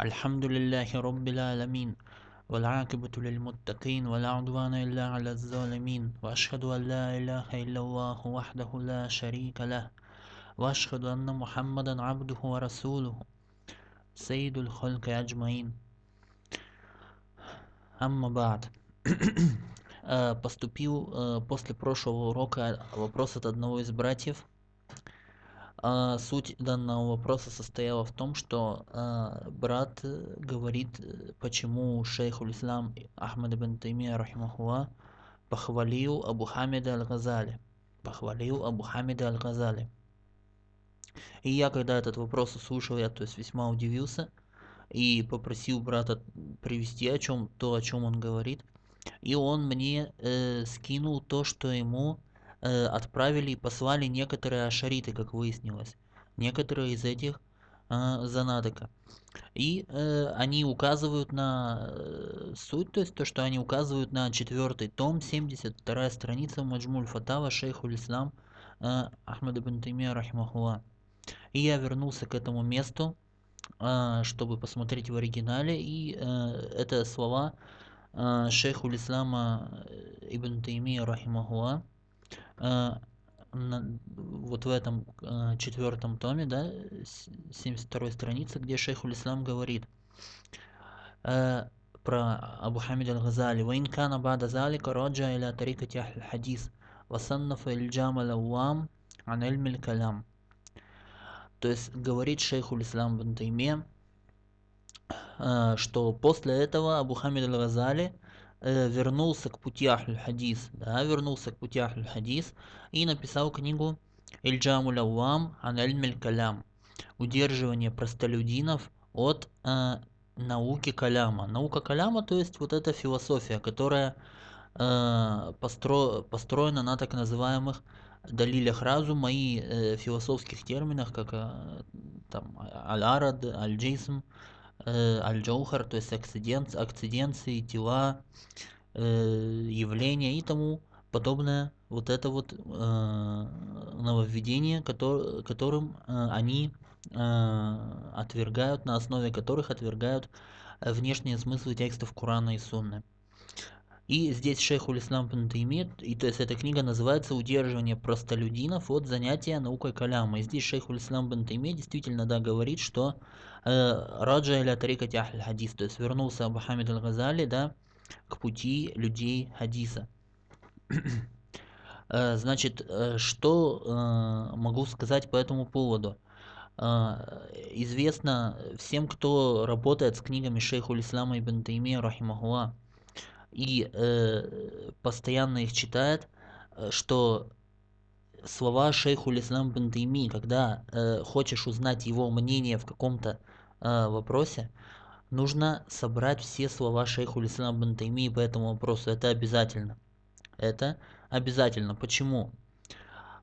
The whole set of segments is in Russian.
الحمد لله رب العالمين والعاقبة للمتقين ولا عدوان إلا على الظالمين وأشهد أن لا إله إلا الله وحده لا شريك له وأشهد أن محمدا عبده ورسوله سيد الخلق أجمعين. أما بعد آه، поступил آه، после прошлого урока вопрос от одного из братьев. А, суть данного вопроса состояла в том, что а, брат говорит, почему шейх ислам Ахмад ибн Таймия рахимахуа похвалил Абу Хамида аль-Газали. Похвалил Абу Хамида аль-Газали. И я, когда этот вопрос услышал, я то есть весьма удивился и попросил брата привести о чем то, о чем он говорит. И он мне э, скинул то, что ему э, отправили и послали некоторые ашариты, как выяснилось. Некоторые из этих э, занадока. И э, они указывают на э, суть, то есть то, что они указывают на четвертый том, 72 страница Маджмуль Фатава Шейху Ислам э, Ахмад ибн Таймия Рахимахуа. И я вернулся к этому месту, э, чтобы посмотреть в оригинале, и э, это слова э, Шейху Ислама Ибн Таймия Рахимахуа, Э, вот в этом э, четвертом томе, да, 72 странице, где шейх Ислам говорит э, про Абу Хамид аль-Газали. «Ваин кана бада залика раджа иля тарикати ахл хадис, васаннафа иль-джам аль-ауам ан иль калям». То есть говорит шейх Ислам бен Тайме, что после этого Абу Хамид аль-Газали – Э, вернулся к пути Ахль Хадис, да, вернулся к пути Ахль Хадис и написал книгу Ильджамуль Ауам Анальмель Калям. Удерживание простолюдинов от э, науки Каляма. Наука Каляма, то есть вот эта философия, которая э, постро, построена на так называемых далилях разума и э, философских терминах, как э, там аль-арад, аль-джисм, э, аль-джоухар, то есть акцидент, акциденции, тела, э, явления и тому подобное. Вот это вот э, нововведение, который, которым э, они э, отвергают, на основе которых отвергают внешние смыслы текстов Корана и Сунны. И здесь шейх Улислам имеет, и то есть эта книга называется «Удерживание простолюдинов от занятия наукой каляма». И здесь шейх Улислам имеет действительно да, говорит, что э, раджа или тарикати ахль хадис, то есть вернулся Абу Хамид аль-Газали да, к пути людей хадиса. Э, значит, э, что могу сказать по этому поводу? Известно всем, кто работает с книгами шейху Ислама ибн Таймия, рахимахуа, и э, постоянно их читает, э, что слова шейху Лислам бен Тайми, когда э, хочешь узнать его мнение в каком-то э, вопросе, нужно собрать все слова шейху Лислам бен Тайми по этому вопросу. Это обязательно. Это обязательно. Почему?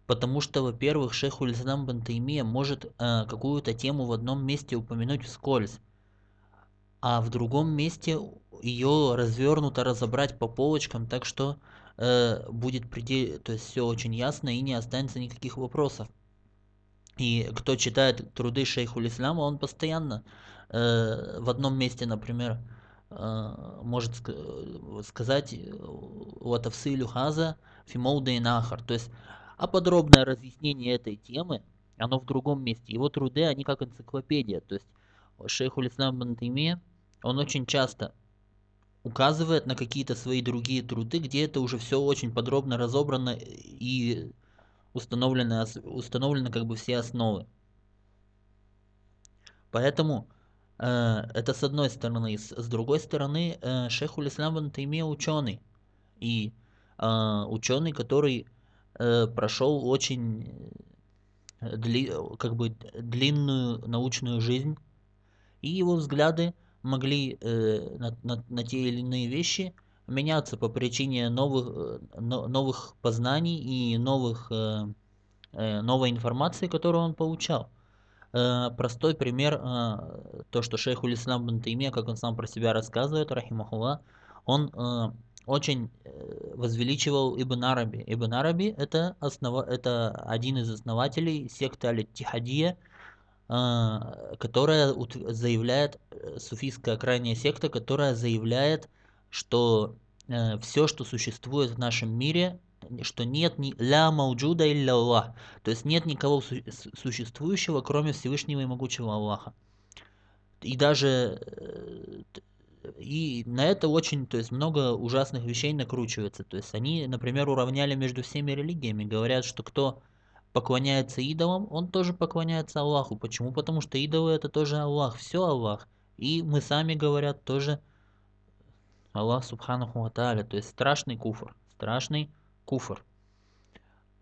Потому что, во-первых, шейху Лислам бен Тайми может э, какую-то тему в одном месте упомянуть вскользь а в другом месте ее развернуто разобрать по полочкам, так что э, будет предел, то есть все очень ясно и не останется никаких вопросов. И кто читает труды шейху Ислама, он постоянно э, в одном месте, например, э, может сказать «Ватавсы люхаза фимоуда и нахар». То есть, а подробное разъяснение этой темы, оно в другом месте. Его труды, они как энциклопедия. То есть, шейху Ислам Бантайме, он очень часто указывает на какие-то свои другие труды, где это уже все очень подробно разобрано и установлены, установлены как бы все основы. Поэтому э, это с одной стороны. С, с другой стороны, э, шейх Улислам Бан ученый. И э, ученый, который э, прошел очень дли, как бы длинную научную жизнь. И его взгляды могли э, на, на, на те или иные вещи меняться по причине новых, э, но, новых познаний и новых, э, э, новой информации, которую он получал. Э, простой пример, э, то, что шейх Улислам бен Тайме, как он сам про себя рассказывает, рахимахула, он э, очень э, возвеличивал Ибн Араби. Ибн Араби это, основа, это один из основателей секты Аль-Тихадия, которая заявляет э, суфийская крайняя секта, которая заявляет, что э, все, что существует в нашем мире, что нет ни ля мауджуда илля Аллах, то есть нет никого су существующего, кроме Всевышнего и Могучего Аллаха. И даже э, и на это очень, то есть много ужасных вещей накручивается. То есть они, например, уравняли между всеми религиями, говорят, что кто поклоняется идолам, он тоже поклоняется Аллаху. Почему? Потому что идолы это тоже Аллах, все Аллах. И мы сами говорят тоже Аллах Субханаху Аталя, то есть страшный куфр, страшный куфр.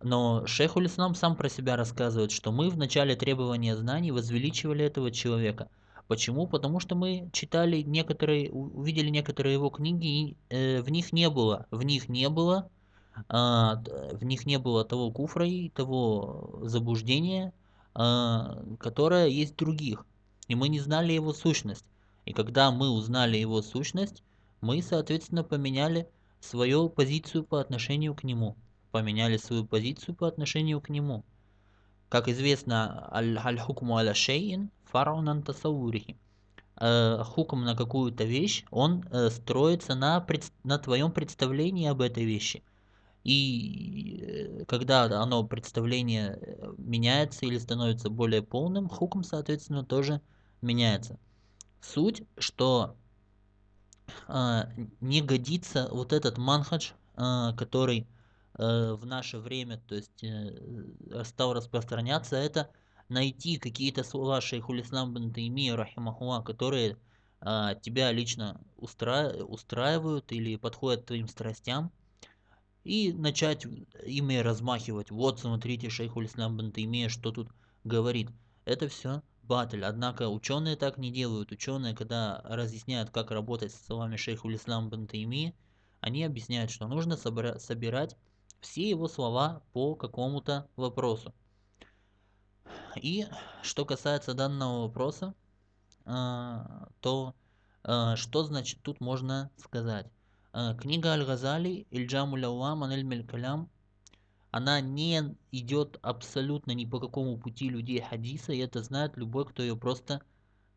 Но шейх Улислам сам про себя рассказывает, что мы в начале требования знаний возвеличивали этого человека. Почему? Потому что мы читали некоторые, увидели некоторые его книги, и э, в них не было, в них не было, в них не было того куфра и того заблуждения, э, которое есть в других. И мы не знали его сущность. И когда мы узнали его сущность, мы, соответственно, поменяли свою позицию по отношению к нему. Поменяли свою позицию по отношению к нему. Как известно, аль-хукму аля шейин фараунан тасаурихи. Э, хукм на какую-то вещь, он э, строится на, на твоем представлении об этой вещи. И э, когда оно представление меняется или становится более полным, хукм, соответственно, тоже меняется. Суть, что не годится вот этот манхадж, который в наше время, то есть стал распространяться, это найти какие-то слова шейху Ислам бен рахимахуа, которые а, тебя лично устра... устраивают или подходят твоим страстям, и начать ими размахивать. Вот, смотрите, шейху Ислам бен Таймия, что тут говорит. Это все батль. Однако ученые так не делают. Ученые, когда разъясняют, как работать с словами шейху Ислам бен Таймии, они объясняют, что нужно собирать все его слова по какому-то вопросу. И что касается данного вопроса, а, то а, что значит тут можно сказать? А, книга Аль-Газали Ильджаму Лаулам Анель Калям она не идет абсолютно ни по какому пути людей хадиса, и это знает любой, кто ее просто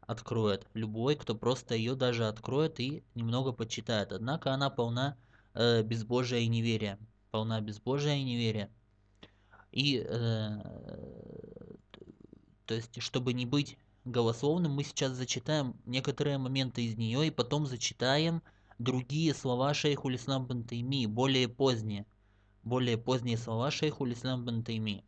откроет. Любой, кто просто ее даже откроет и немного почитает. Однако она полна э, безбожия и неверия. Полна безбожия и неверия. И э, то есть, чтобы не быть голословным, мы сейчас зачитаем некоторые моменты из нее и потом зачитаем другие слова шейху Ислам бен Тайми, более поздние. Более поздние слова шейху Ислам бен Тайми.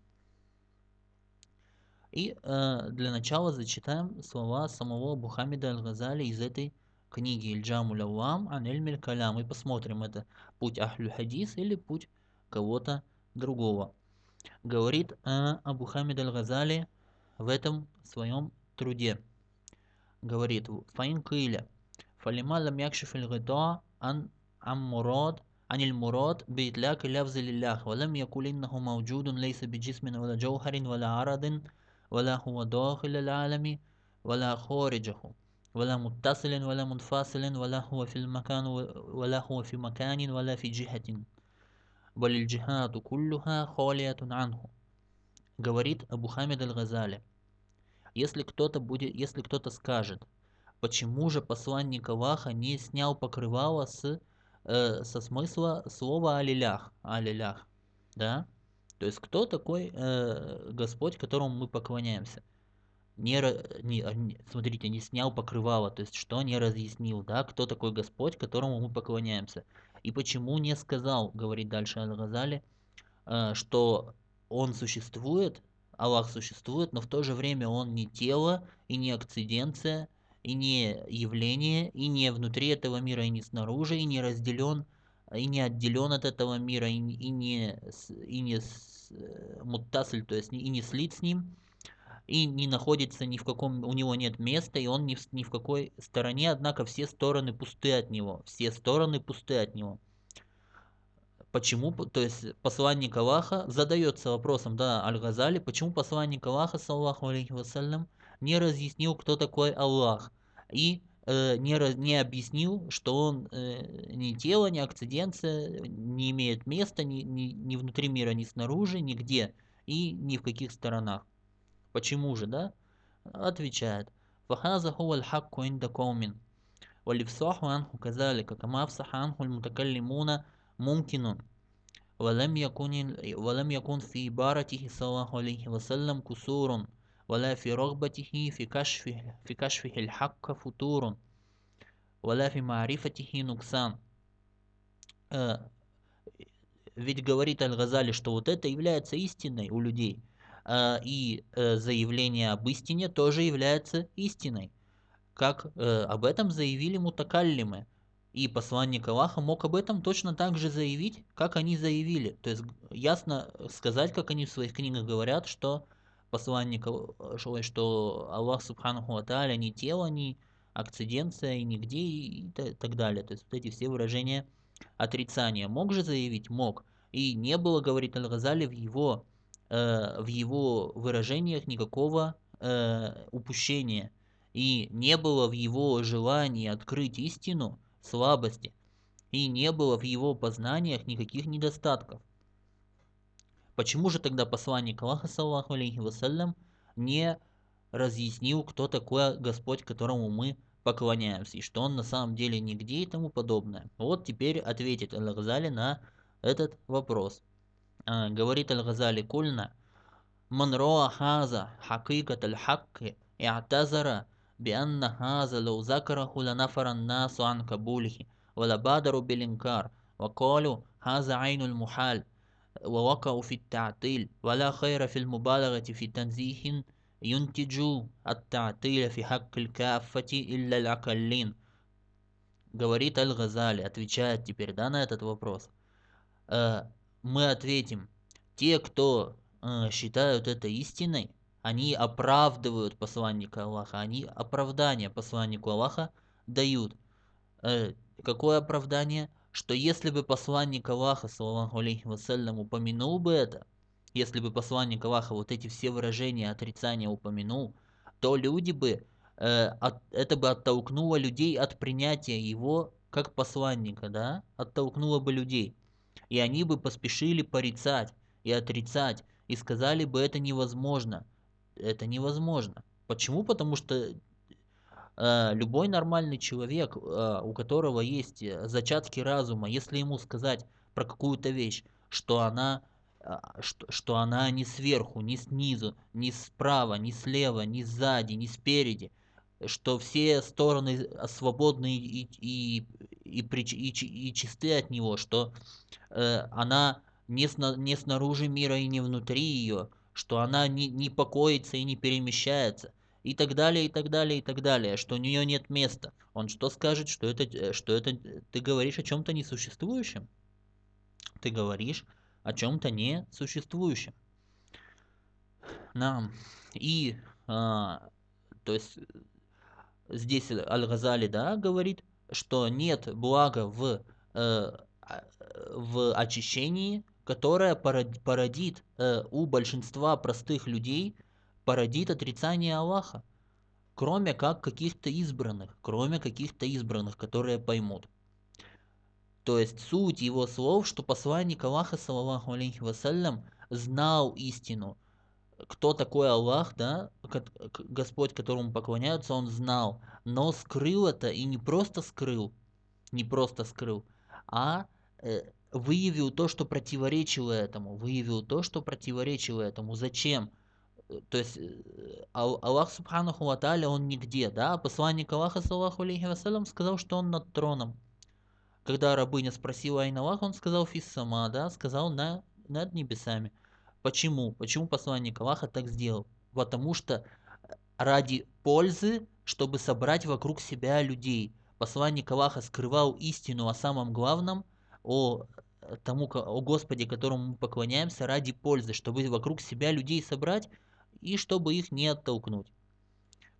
И э, для начала зачитаем слова самого Бухамида Аль-Газали из этой книги Ильджаму Лавам Ан Эльмель Калям. И посмотрим, это путь Ахлю Хадис или путь кого-то другого. Говорит э, Абу Хамид Аль-Газали в этом своем труде. Говорит, фаин киля, фалима лам якшиф гита ан ам мурад عن المراد بإطلاق لفظ لله ولم يقل إنه موجود ليس بجسم ولا جوهر ولا عرض ولا هو داخل العالم ولا خارجه ولا متصل ولا منفصل ولا هو في المكان ولا هو في مكان ولا في جهة بل الجهات كلها خالية عنه говорит Абу Хамид Аль-Газали. Если кто-то будет, если кто-то скажет, почему же посланник Аллаха не снял покрывало с, э, со смысла слова алилях, алилях, да? То есть кто такой э, Господь, которому мы поклоняемся? Не, не, не, смотрите, не снял покрывало, то есть что не разъяснил, да, кто такой Господь, которому мы поклоняемся. И почему не сказал, говорит дальше Аль-Газали, э, что Он существует, Аллах существует, но в то же время он не тело и не акциденция, и не явление, и не внутри этого мира, и не снаружи, и не разделен, и не отделен от этого мира, и, и не, и не э, муттасль, то есть и не слит с ним, и не находится ни в каком, у него нет места, и он ни в, ни в какой стороне, однако все стороны пусты от него, все стороны пусты от него. Почему, то есть посланник Аллаха задается вопросом, да, Аль-Газали, почему посланник Аллаха, саллаху алейхи вассалям, не разъяснил, кто такой Аллах, и э, не, не объяснил, что он э, ни тело, ни акциденция, не имеет места ни, ни, ни внутри мира, ни снаружи, нигде, и ни в каких сторонах. Почему же, да? Отвечает. فهذا هو الحق عند قوم والإفصاح عنه كذلك كما أفصح عنه المتكلمون ممكن ولم يكن ولم يكن في عبارته صلى الله عليه وسلم كسور ولا في رغبته في كشفه في كشفه الحق فتور ولا في معرفته نقصان ведь говорит Аль-Газали, что вот это является истиной у людей, и заявление об истине тоже является истиной, как об этом заявили мутакаллимы, и посланник Аллаха мог об этом точно так же заявить, как они заявили. То есть ясно сказать, как они в своих книгах говорят, что посланник, что Аллах Субханаху Аталя не тело, не акциденция, и нигде, и так далее. То есть вот эти все выражения отрицания. Мог же заявить? Мог. И не было, говорит Аль-Газали, в его, э, в его выражениях никакого э, упущения. И не было в его желании открыть истину, слабости, и не было в его познаниях никаких недостатков. Почему же тогда посланник Аллаха, саллаху алейхи вассалям, не разъяснил, кто такой Господь, которому мы поклоняемся, и что он на самом деле нигде и тому подобное? Вот теперь ответит Аль-Газали на этот вопрос. А, говорит Аль-Газали Кульна, Манроа хаза хакикат аль-хакки и атазара бианна хаза лау закараху ланафаран насу анкабульхи валабадару билинкар вакалю хаза айнуль мухаль ووقعوا في التعطيل ولا خير في المبالغة في تنزيه ينتج التعطيل في حق الكافة إلا الأقلين говорит Аль-Газали, отвечает теперь да, на этот вопрос. Мы ответим, те, кто считают это истиной, они оправдывают посланника Аллаха, они оправдание посланнику Аллаха дают. Э, какое оправдание? Что если бы посланник Аллаха, саллаху алейхи вассалям, упомянул бы это, если бы посланник Аллаха вот эти все выражения отрицания упомянул, то люди бы, э, от, это бы оттолкнуло людей от принятия его как посланника, да, оттолкнуло бы людей. И они бы поспешили порицать и отрицать, и сказали бы это невозможно – это невозможно. Почему? Потому что любой нормальный человек, э, у которого есть э, зачатки разума, если ему сказать про какую-то вещь, что она, э, что, что она не сверху, не снизу, не справа, не слева, не сзади, не спереди, что все стороны свободны и, и, и, и, и чисты от него, что э, она не, сна, не снаружи мира и не внутри ее, что она не, не покоится и не перемещается, и так далее, и так далее, и так далее, что у нее нет места. Он что скажет, что это, э, что это ты говоришь о чем-то несуществующем? Ты говоришь о чем-то несуществующем. Нам. И, а, то есть, здесь Аль-Газали, да, говорит, что нет блага в, э, а, в очищении, которая породит э, у большинства простых людей, породит отрицание Аллаха, кроме как каких-то избранных, кроме каких-то избранных, которые поймут. То есть суть его слов, что посланник Аллаха, саллаху алейхи вассалям, знал истину. Кто такой Аллах, да, Господь, которому поклоняются, он знал, но скрыл это и не просто скрыл, не просто скрыл, а э, выявил то, что противоречило этому, выявил то, что противоречило этому. Зачем? Э, то есть э, Аллах Субханаху Ва он нигде, да? Посланник Аллаха, саллаху алейхи вассалям, сказал, что он над троном. Когда рабыня спросила Айн Аллах, он сказал фиссама, да? Сказал на, над небесами. Почему? Почему посланник Аллаха так сделал? Потому что ради пользы, чтобы собрать вокруг себя людей. Посланник Аллаха скрывал истину о самом главном, о тому, о Господе, которому мы поклоняемся ради пользы, чтобы вокруг себя людей собрать и чтобы их не оттолкнуть.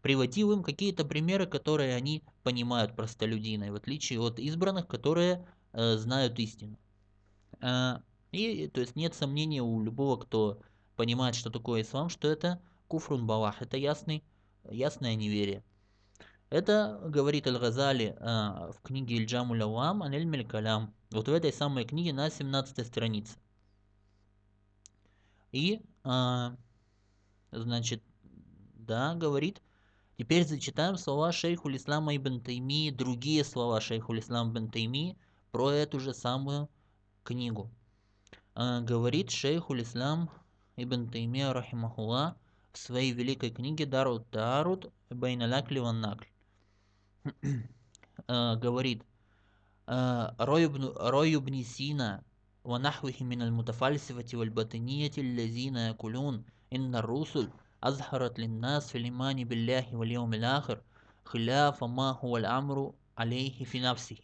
Приводил им какие-то примеры, которые они понимают простолюдиной, в отличие от избранных, которые э, знают истину. Э, и, то есть нет сомнения у любого, кто понимает, что такое ислам, что это куфрун балах, это ясный, ясное неверие. Это говорит Аль-Газали э, в книге Ильджаму Лавам Анель Калям. Вот в этой самой книге на 17 странице. И, э, значит, да, говорит, Теперь зачитаем слова шейху Ислама ибн Тайми, другие слова шейху Ислама ибн Тайми про эту же самую книгу. А, говорит шейху Ислам ибн Тайми, рахимахулла, в своей великой книге Дарут Таарут Байналякли Ваннакль. А, говорит, Рой ибн Сина ونحوه من المتفلسفة والباطنية الذين يقولون Инна أظهرت للناس في الإيمان بالله واليوم الآخر хиляфа ما هو الأمر عليه في نفسه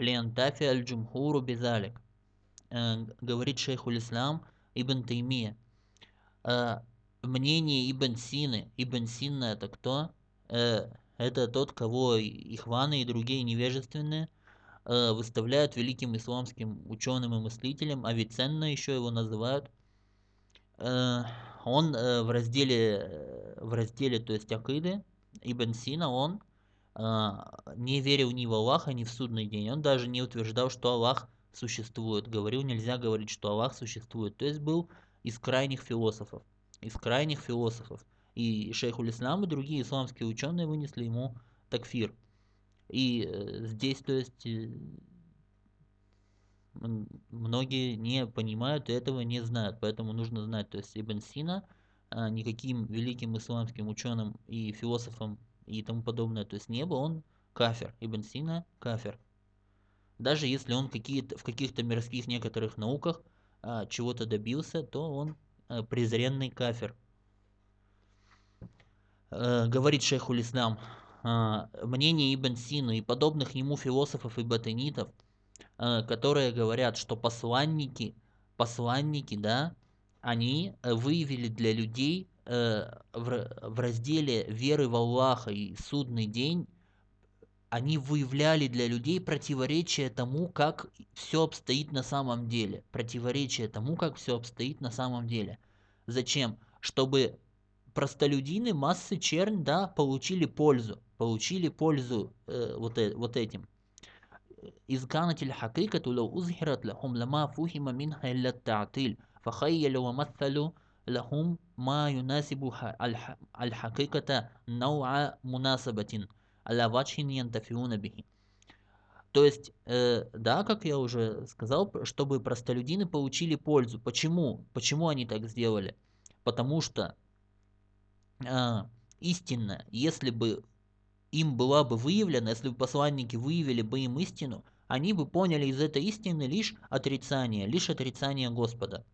аль-джумхуру بذلك. Говорит шейху الإسلام Ибн Таймия. Мнение Ибн Сины. Ибн Сина это кто? Это тот, кого Ихваны и другие невежественные э, выставляют великим исламским ученым и мыслителем. Авиценна еще его называют – он в разделе, в разделе, то есть Акиды, Ибн Сина, он не верил ни в Аллаха, ни в судный день. Он даже не утверждал, что Аллах существует. Говорил, нельзя говорить, что Аллах существует. То есть был из крайних философов. Из крайних философов. И шейху Ислам и другие исламские ученые вынесли ему такфир. И э, здесь, то есть, э, многие не понимают и этого не знают. Поэтому нужно знать, то есть Ибн Сина а, никаким великим исламским ученым и философом и тому подобное, то есть не был, он кафер. Ибн Сина кафер даже если он какие-то, в каких-то мирских некоторых науках а, чего-то добился, то он а, презренный кафер. А, говорит шейхуль Ислам, а, мнение Ибн Сину и подобных ему философов и батанитов, а, которые говорят, что посланники, посланники, да, они выявили для людей в, в разделе веры в Аллаха и судный день они выявляли для людей противоречие тому, как все обстоит на самом деле. Противоречие тому, как все обстоит на самом деле. Зачем? Чтобы простолюдины, массы чернь, да, получили пользу. Получили пользу э, вот, э, вот этим. إذ كانت الحقيقة لو أظهرت لهم لما فهم منها إلا التعطيل فخيلوا ومثلوا لهم ما يناسب الحقيقة نوع مناسبة алявачин янтафиуна бихи. То есть, э, да, как я уже сказал, чтобы простолюдины получили пользу. Почему? Почему они так сделали? Потому что э, истинно, если бы им была бы выявлена, если бы посланники выявили бы им истину, они бы поняли из этой истины лишь отрицание, лишь отрицание Господа.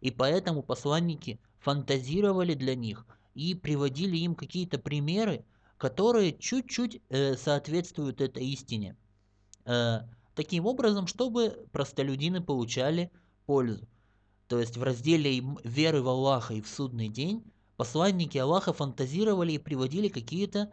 И поэтому посланники фантазировали для них и приводили им какие-то примеры, которые чуть-чуть э, соответствуют этой истине. Э, таким образом, чтобы простолюдины получали пользу. То есть в разделе веры в Аллаха и в судный день посланники Аллаха фантазировали и приводили какие-то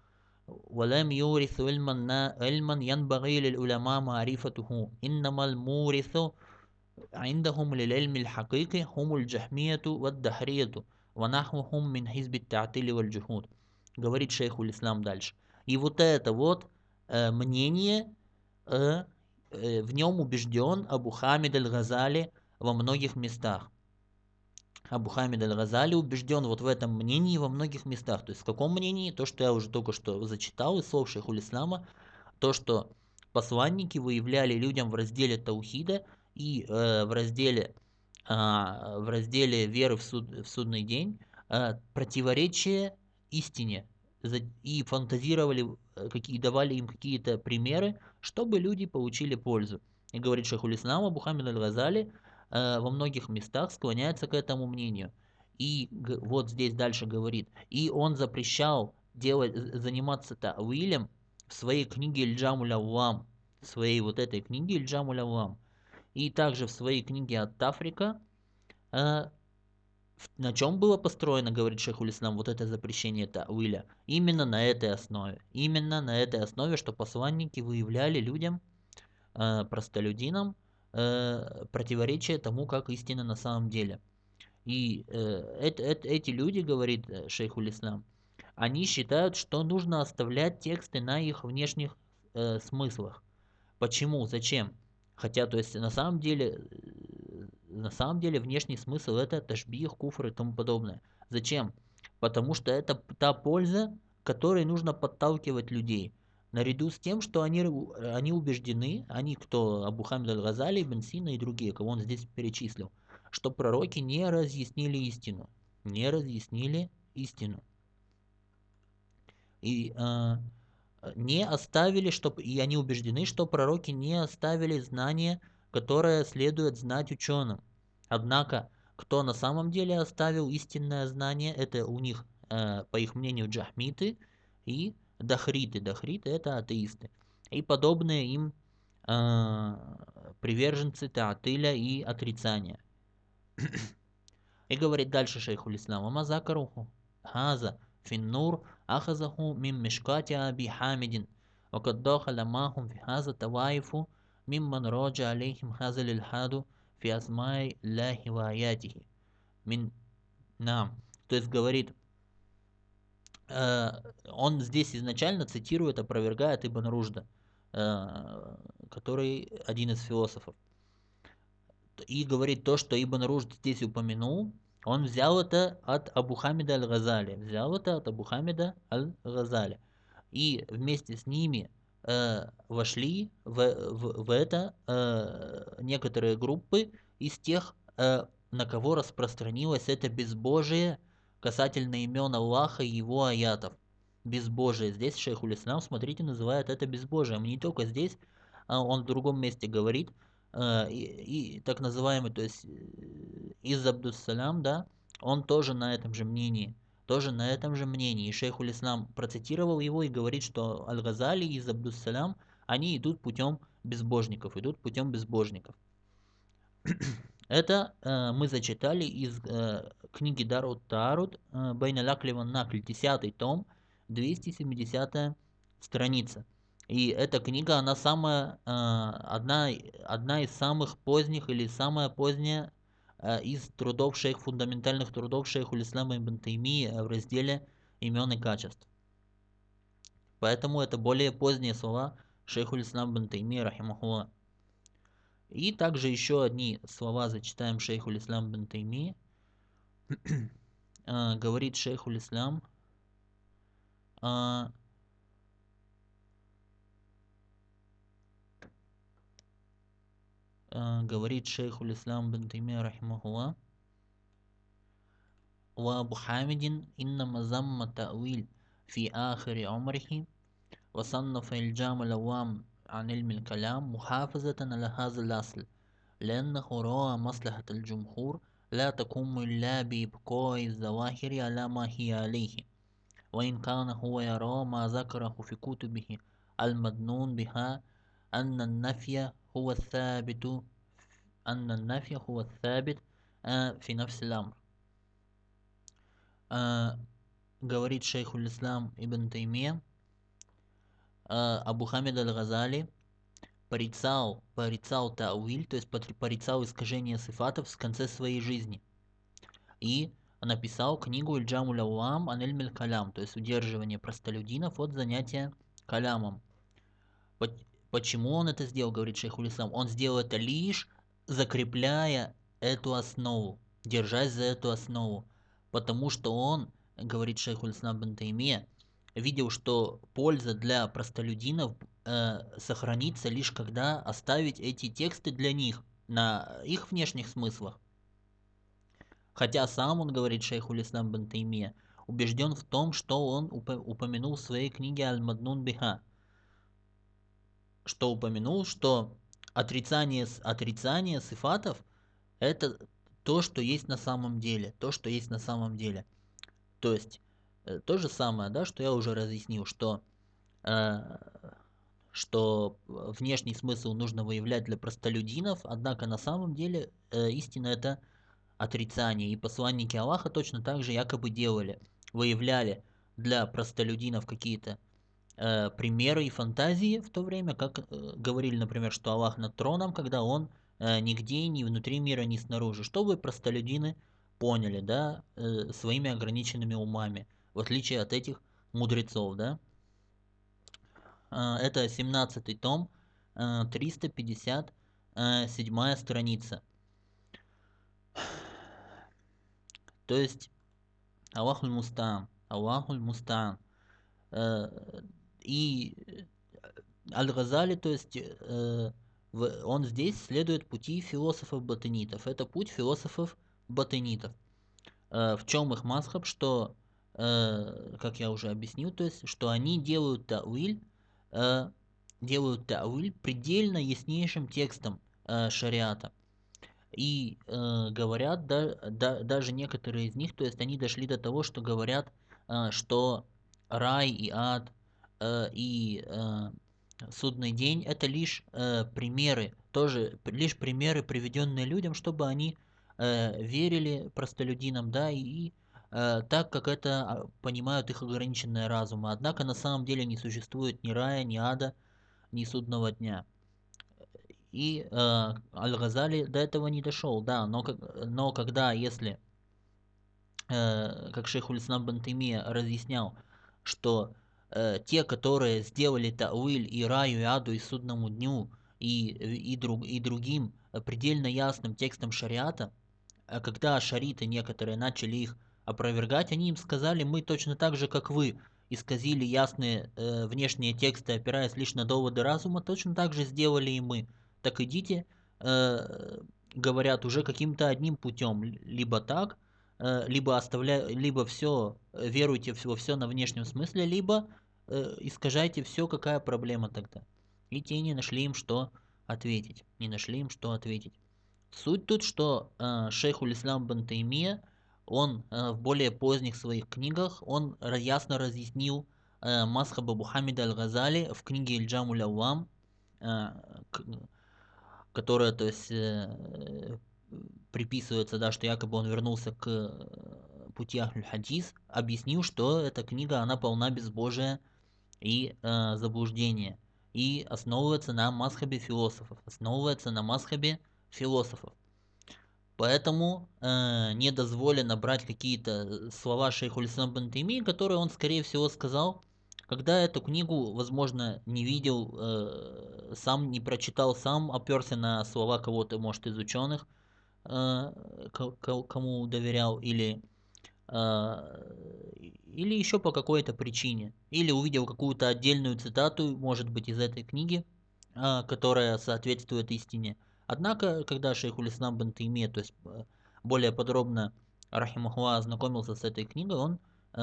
ولم يورثوا علما علما ينبغي للعلماء معرفته إنما المورث عندهم للعلم الحقيقي هم الجهمية والدحرية Ванахухум мин хизбит та'атили валь джухуд. Говорит шейху Ислам дальше. И вот это вот э, мнение, э, э, в нем убежден Абу Хамид аль-Газали во многих местах. Абу Хамид аль-Газали убежден вот в этом мнении во многих местах. То есть в каком мнении? То, что я уже только что зачитал из слов шейху Ислама, то, что посланники выявляли людям в разделе Таухида и э, в разделе а, в разделе веры в, суд, в судный день а, противоречие истине и фантазировали, э, какие, давали им какие-то примеры, чтобы люди получили пользу. И говорит Шахуль Ислама, Бухаммед Аль-Газали во многих местах склоняется к этому мнению. И вот здесь дальше говорит, и он запрещал делать, заниматься Уильям в своей книге Иль-Джамуль Аввам, в своей вот этой книге Иль-Джамуль Аввам. И также в своей книге от Африка э, на чем было построено, говорит Шейхуль Ислам, вот это запрещение Тауиля? Именно на этой основе. Именно на этой основе, что посланники выявляли людям, э, простолюдинам, э, противоречие тому, как истина на самом деле. И э, это, это, эти люди, говорит э, Шейхуль Ислам, они считают, что нужно оставлять тексты на их внешних э, смыслах. Почему? Зачем? Хотя, то есть, на самом деле, на самом деле внешний смысл это ташбих, куфр и тому подобное. Зачем? Потому что это та польза, которой нужно подталкивать людей. Наряду с тем, что они, они убеждены, они кто, Абу Хамид Аль-Газали, Ибн Сина и другие, кого он здесь перечислил, что пророки не разъяснили истину. Не разъяснили истину. И э, не оставили, чтобы, и они убеждены, что пророки не оставили знания которое следует знать ученым. Однако, кто на самом деле оставил истинное знание, это у них, э, по их мнению, джахмиты и дахриты. Дахриты это атеисты. И подобные им э, приверженцы таатыля и отрицания. и говорит дальше шейху ислам, «Амазакаруху хаза финнур ахазаху мим мишкати аби хамидин, وقد دخل معهم في هذا توائف ممن راجع عليهم هذا الإلحاد في أسماء الله وآياته من нам. То есть говорит, э, он здесь изначально цитирует, опровергает Ибн Ружда, э, который один из философов. И говорит то, что Ибн Ружд здесь упомянул, он взял это от Абу Хамида Аль-Газали. Взял это от Абу Хамида Аль-Газали. И вместе с ними э, вошли в, в, в это э, некоторые группы из тех, э, на кого распространилось это безбожие касательно имен Аллаха и его аятов. Безбожие. Здесь шейх Улислам, смотрите, называет это безбожием. Не только здесь, а он в другом месте говорит, э, и, и так называемый, то есть э, из Абдуссалям, да, он тоже на этом же мнении тоже на этом же мнении. И шейх Ислам процитировал его и говорит, что Аль-Газали и Абдуссалям, они идут путем безбожников, идут путем безбожников. Это э, мы зачитали из э, книги Дарут Таарут э, Байна Лакливан Накль, 10 том, 270 страница. И эта книга, она самая, э, одна, одна из самых поздних или самая поздняя Э, из трудов шейх, фундаментальных трудов шейху Ислама ибн Тайми в разделе имен и качеств. Поэтому это более поздние слова шейху Ислам ибн Тайми, рахимахуа. И также еще одни слова зачитаем шейху Ислам ибн Тайми. Э, говорит шейху Ислам, э, говорит шейх Ислам бин Таймия рахимахулlah وأبو حامد إنما ذم تأويل في آخر عمره وصنف الجام الأوام عن علم الكلام محافظة على هذا الأصل لأنه رأى مصلحة الجمهور لا تقوم إلا بإبقاء الظواهر على ما هي عليه وإن كان هو يرى ما ذكره في كتبه المدنون بها أن النفي هو الثابت أن النفي هو الثابت في نفس الأمر говорит шейх Ислам Ибн Таймия, Абу Хамид Аль-Газали порицал, порицал Тауиль, то есть порицал искажение сифатов в конце своей жизни. И написал книгу Ильджаму Лауам Анельмель Калям, то есть удерживание простолюдинов от занятия калямом. Почему он это сделал, говорит шейх Улислам? Он сделал это лишь закрепляя эту основу, держась за эту основу. Потому что он, говорит шейх Улислам бен Таймия, видел, что польза для простолюдинов э, сохранится лишь когда оставить эти тексты для них, на их внешних смыслах. Хотя сам он, говорит шейх Улислам бен Таймия, убежден в том, что он упомянул в своей книге Аль-Маднун Биха, что упомянул, что отрицание, отрицание сифатов это то, что есть на самом деле, то, что есть на самом деле. То есть то же самое, да, что я уже разъяснил, что э, что внешний смысл нужно выявлять для простолюдинов, однако на самом деле э, истина это отрицания. И посланники Аллаха точно так же якобы делали. Выявляли для простолюдинов какие-то э, примеры и фантазии в то время, как э, говорили, например, что Аллах над троном, когда он э, нигде, ни внутри мира, ни снаружи. Чтобы простолюдины поняли, да, э, своими ограниченными умами, в отличие от этих мудрецов, да. Э, это 17 том, э, 357 страница. То есть, Аллахуль Мустан, Аллахуль Мустан. И Аль-Газали, то есть, он здесь следует пути философов-ботанитов. Это путь философов батынитов. Э, в чем их масхаб, что, э, как я уже объяснил, то есть, что они делают тауиль, э, делают тауиль предельно яснейшим текстом шариата. И э, говорят, да, да, даже некоторые из них, то есть они дошли до того, что говорят, э, что рай и ад э, и э, судный день это лишь э, примеры, тоже лишь примеры, приведенные людям, чтобы они э, верили простолюдинам, да, и э, так, как это а, понимают их ограниченные разумы. Однако на самом деле не существует ни рая, ни ада, ни судного дня. И э, Аль-Газали до этого не дошел, да, но, но когда, если, э, как шейх Ульснам Бантемия разъяснял, что э, те, которые сделали Тауиль и раю, и аду, и судному дню, и, и, друг, и другим предельно ясным текстом шариата, а когда шариты некоторые начали их опровергать, они им сказали, мы точно так же, как вы, исказили ясные э, внешние тексты, опираясь лишь на доводы разума, точно так же сделали и мы. Так идите, э, говорят, уже каким-то одним путем, либо так, э, либо оставля, либо все, веруйте во все на внешнем смысле, либо э, искажайте все, какая проблема тогда. И те не нашли им что ответить, не нашли им что ответить. Суть тут, что э, шейх Улислам Бантаймия, он э, в более поздних своих книгах, он ясно разъяснил э, Масхаба Бухамида Аль-Газали в книге Ильджам Улявам, э, которая, то есть, приписывается, да, что якобы он вернулся к пути Ахлюль Хадис, объяснил, что эта книга, она полна безбожия и э, заблуждения, и основывается на масхабе философов, основывается на масхабе философов. Поэтому э, не дозволено брать какие-то слова шейху Ислам Бантайми, которые он, скорее всего, сказал, когда эту книгу, возможно, не видел, э, сам не прочитал, сам оперся на слова кого-то, может, из ученых, э, кому доверял, или, э, или еще по какой-то причине, или увидел какую-то отдельную цитату, может быть, из этой книги, э, которая соответствует истине. Однако, когда шейх Улислам бен Тайме, то есть э, более подробно Рахимахуа ознакомился с этой книгой, он э,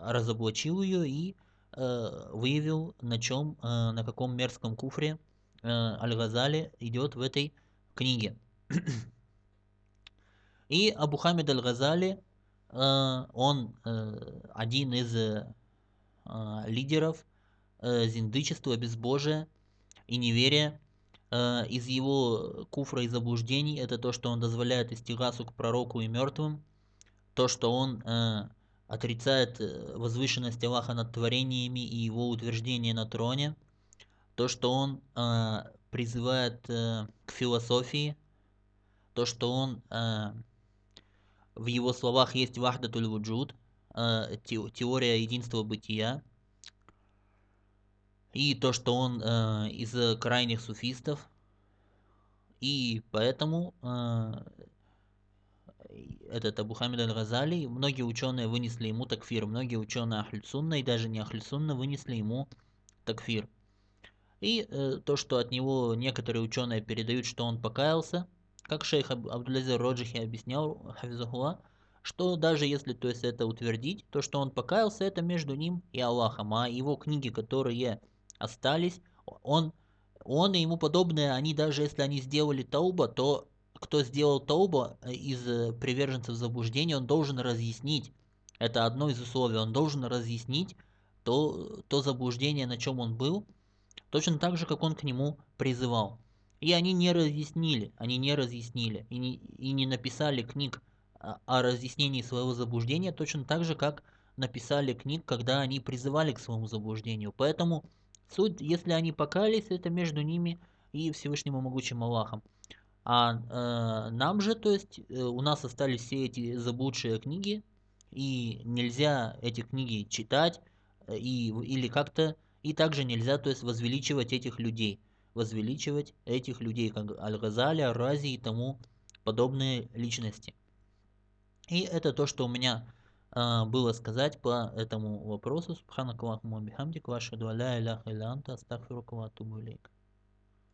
разоблачил ее и э, выявил, на чем, э, на каком мерзком куфре э, Аль-Газали идет в этой книге. И Абу Хамид Аль-Газали, э, он э, один из э, лидеров э, зиндычества, безбожия и неверия, из его куфра и заблуждений это то, что он дозволяет истигасу к пророку и мертвым, то, что он э, отрицает э, возвышенность Аллаха над творениями и его утверждение на троне, то, что он э, призывает э, к философии, то, что он э, в его словах есть вахдатуль вуджуд, э, теория единства бытия, и то, что он э, из крайних суфистов, и поэтому э, этот Абу Хамид Аль-Газали, многие ученые вынесли ему такфир, многие ученые Ахльсунна и даже не Ахльсунна вынесли ему такфир. И э, то, что от него некоторые ученые передают, что он покаялся, как шейх Аб Абдулазир Роджихи объяснял, Хафизахуа, что даже если то есть это утвердить, то, что он покаялся, это между ним и Аллахом, а его книги, которые остались. Он, он и ему подобные, они даже если они сделали тауба, то кто сделал тауба э, из э, приверженцев заблуждения, он должен разъяснить. Это одно из условий. Он должен разъяснить то, то заблуждение, на чем он был, точно так же, как он к нему призывал. И они не разъяснили, они не разъяснили и не, и не написали книг о разъяснении своего заблуждения точно так же, как написали книг, когда они призывали к своему заблуждению. Поэтому суть, если они покаялись, это между ними и Всевышним и Могучим Аллахом. А э, нам же, то есть, э, у нас остались все эти заблудшие книги, и нельзя эти книги читать, э, и, или как-то, и также нельзя, то есть, возвеличивать этих людей, возвеличивать этих людей, как Аль-Газали, Аль-Рази и тому подобные личности. И это то, что у меня было сказать по этому вопросу. Субханакаллаху бихамдик, ваша дуаля иляха илля анта, астагфирука ва атубу илейк.